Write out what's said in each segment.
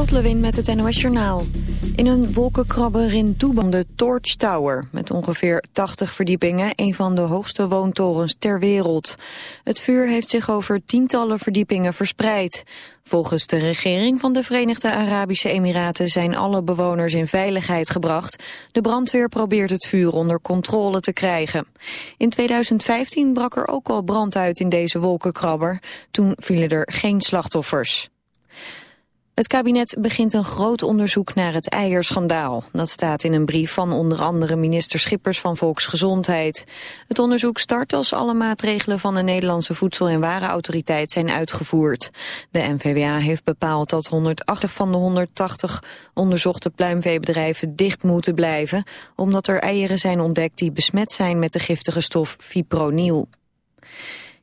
Lot met het NOS Journaal. In een wolkenkrabber in Dubai, de Torch Tower... met ongeveer 80 verdiepingen, een van de hoogste woontorens ter wereld. Het vuur heeft zich over tientallen verdiepingen verspreid. Volgens de regering van de Verenigde Arabische Emiraten... zijn alle bewoners in veiligheid gebracht. De brandweer probeert het vuur onder controle te krijgen. In 2015 brak er ook al brand uit in deze wolkenkrabber. Toen vielen er geen slachtoffers. Het kabinet begint een groot onderzoek naar het eierschandaal. Dat staat in een brief van onder andere minister Schippers van Volksgezondheid. Het onderzoek start als alle maatregelen van de Nederlandse Voedsel- en Warenautoriteit zijn uitgevoerd. De NVWA heeft bepaald dat 180 van de 180 onderzochte pluimveebedrijven dicht moeten blijven, omdat er eieren zijn ontdekt die besmet zijn met de giftige stof fipronil.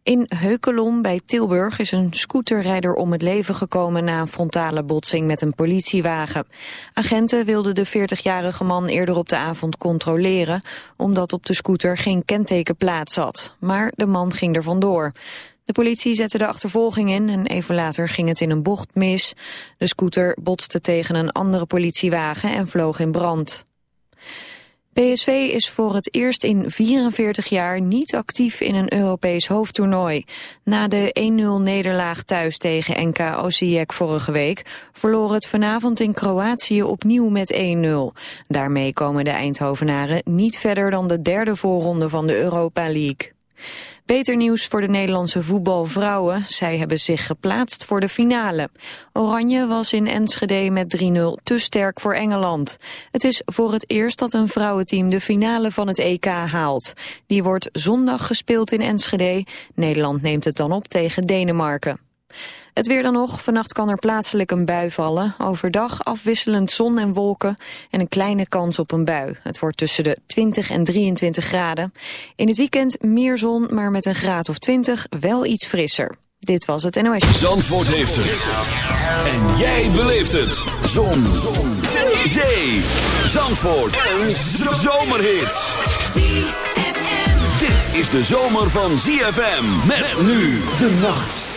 In Heukelom bij Tilburg is een scooterrijder om het leven gekomen na een frontale botsing met een politiewagen. Agenten wilden de 40-jarige man eerder op de avond controleren, omdat op de scooter geen kentekenplaat zat. Maar de man ging er vandoor. De politie zette de achtervolging in en even later ging het in een bocht mis. De scooter botste tegen een andere politiewagen en vloog in brand. PSV is voor het eerst in 44 jaar niet actief in een Europees hoofdtoernooi. Na de 1-0 nederlaag thuis tegen NK Osijek vorige week... verloor het vanavond in Kroatië opnieuw met 1-0. Daarmee komen de Eindhovenaren niet verder dan de derde voorronde van de Europa League. Beter nieuws voor de Nederlandse voetbalvrouwen. Zij hebben zich geplaatst voor de finale. Oranje was in Enschede met 3-0 te sterk voor Engeland. Het is voor het eerst dat een vrouwenteam de finale van het EK haalt. Die wordt zondag gespeeld in Enschede. Nederland neemt het dan op tegen Denemarken. Het weer dan nog. Vannacht kan er plaatselijk een bui vallen. Overdag afwisselend zon en wolken en een kleine kans op een bui. Het wordt tussen de 20 en 23 graden. In het weekend meer zon, maar met een graad of 20 wel iets frisser. Dit was het NOS. Zandvoort heeft het. En jij beleeft het. Zon. zon. Zee. Zee. Zandvoort. Een zomerhit. Dit is de zomer van ZFM. Met nu de nacht.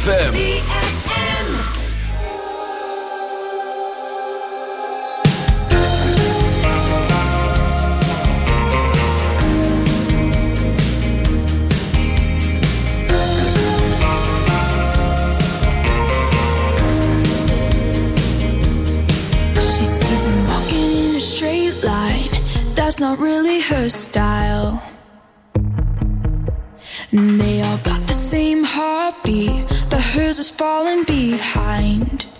ZFM. blind.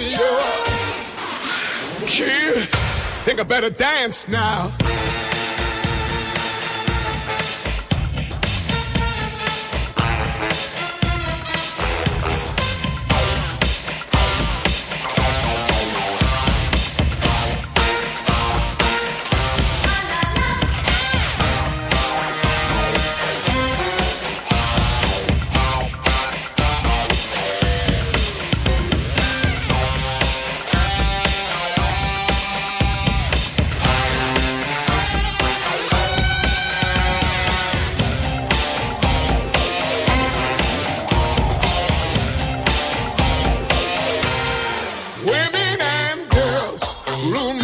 you. Kid, think I better dance now. room.